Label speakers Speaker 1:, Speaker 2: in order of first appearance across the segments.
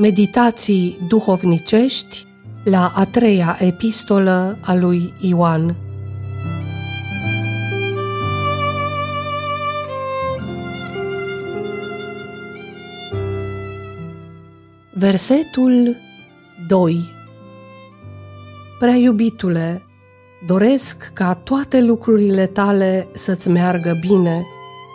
Speaker 1: Meditații duhovnicești la a treia epistolă a lui Ioan. Versetul 2 Prea iubitule, doresc ca toate lucrurile tale să-ți meargă bine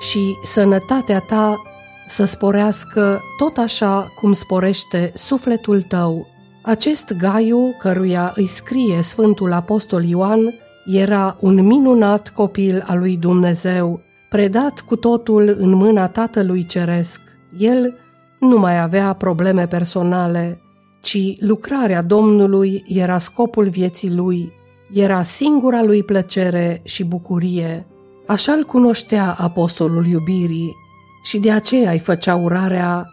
Speaker 1: și sănătatea ta să sporească tot așa cum sporește sufletul tău. Acest Gaiu, căruia îi scrie Sfântul Apostol Ioan, era un minunat copil al lui Dumnezeu, predat cu totul în mâna Tatălui Ceresc. El nu mai avea probleme personale, ci lucrarea Domnului era scopul vieții lui, era singura lui plăcere și bucurie. Așa îl cunoștea apostolul iubirii, și de aceea îi făcea urarea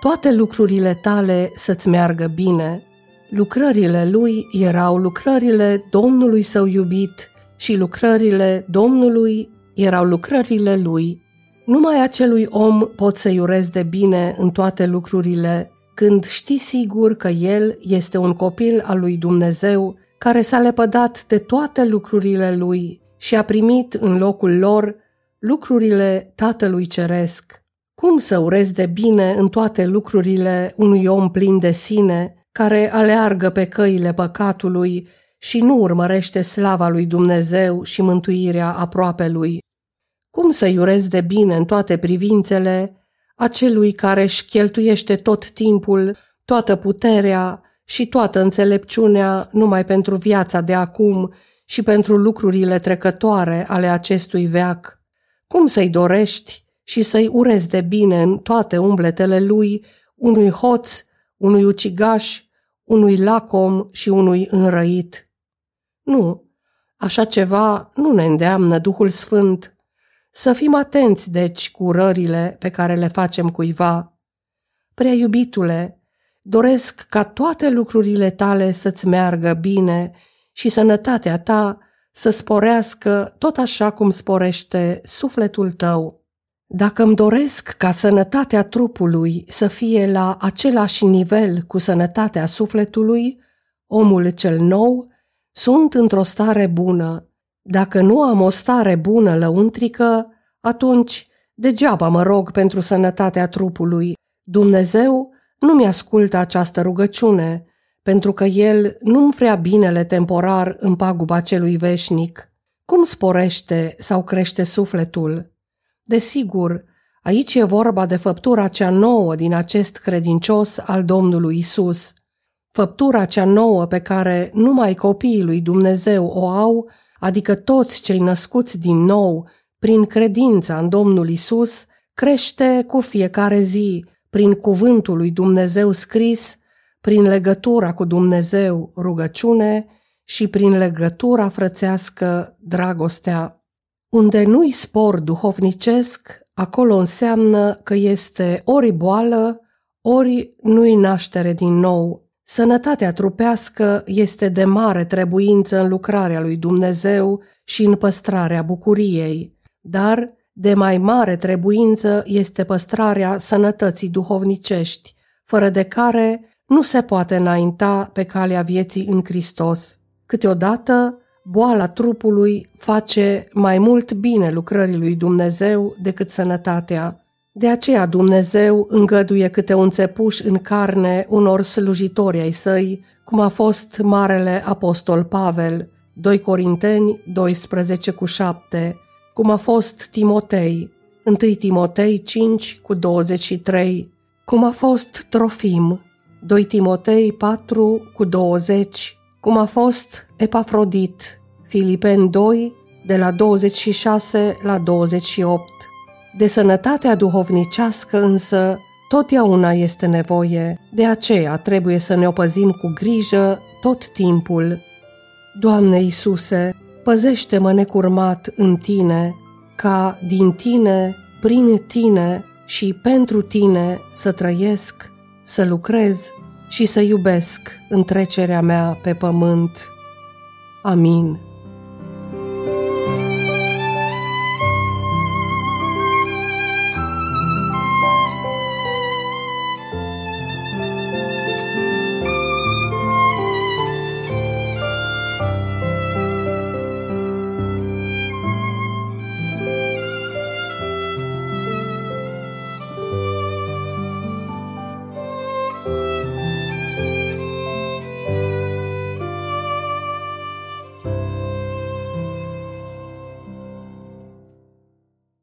Speaker 1: toate lucrurile tale să-ți meargă bine. Lucrările lui erau lucrările Domnului său iubit și lucrările Domnului erau lucrările lui. Numai acelui om poți să-i urezi de bine în toate lucrurile, când știi sigur că el este un copil al lui Dumnezeu care s-a lepădat de toate lucrurile lui și a primit în locul lor lucrurile Tatălui Ceresc. Cum să urez de bine în toate lucrurile unui om plin de sine, care aleargă pe căile păcatului și nu urmărește slava lui Dumnezeu și mântuirea aproape lui? Cum să-i urez de bine în toate privințele acelui care își cheltuiește tot timpul, toată puterea și toată înțelepciunea numai pentru viața de acum și pentru lucrurile trecătoare ale acestui veac? Cum să-i dorești și să-i urezi de bine în toate umbletele lui unui hoț, unui ucigaș, unui lacom și unui înrăit? Nu, așa ceva nu ne îndeamnă Duhul Sfânt. Să fim atenți, deci, cu urările pe care le facem cuiva. Prea iubitule, doresc ca toate lucrurile tale să-ți meargă bine și sănătatea ta să sporească tot așa cum sporește sufletul tău. Dacă îmi doresc ca sănătatea trupului să fie la același nivel cu sănătatea sufletului, omul cel nou, sunt într-o stare bună. Dacă nu am o stare bună lăuntrică, atunci degeaba mă rog pentru sănătatea trupului. Dumnezeu nu mi-ascultă această rugăciune, pentru că el nu-mi vrea binele temporar în paguba celui veșnic. Cum sporește sau crește sufletul? Desigur, aici e vorba de făptura cea nouă din acest credincios al Domnului Isus. Făptura cea nouă pe care numai copiii lui Dumnezeu o au, adică toți cei născuți din nou, prin credința în Domnul Isus, crește cu fiecare zi, prin cuvântul lui Dumnezeu scris, prin legătura cu Dumnezeu, rugăciune și prin legătura frățească, dragostea. Unde nu-i spor duhovnicesc, acolo înseamnă că este ori boală, ori nu-i naștere din nou. Sănătatea trupească este de mare trebuință în lucrarea lui Dumnezeu și în păstrarea bucuriei, dar de mai mare trebuință este păstrarea sănătății duhovnicești, fără de care nu se poate înainta pe calea vieții în Hristos. Câteodată, boala trupului face mai mult bine lucrării lui Dumnezeu decât sănătatea. De aceea Dumnezeu îngăduie câte un țepuș în carne unor slujitori ai săi, cum a fost Marele Apostol Pavel, 2 Corinteni 12 cu 7, cum a fost Timotei, 1 Timotei 5 cu 23, cum a fost Trofim, 2 Timotei 4 cu 20, cum a fost Epafrodit, Filipen 2, de la 26 la 28. De sănătatea duhovnicească însă totdeauna este nevoie, de aceea trebuie să ne opăzim cu grijă tot timpul. Doamne Iisuse, păzește-mă necurmat în Tine, ca din Tine, prin Tine și pentru Tine să trăiesc să lucrez și să iubesc întrecerea mea pe pământ. Amin.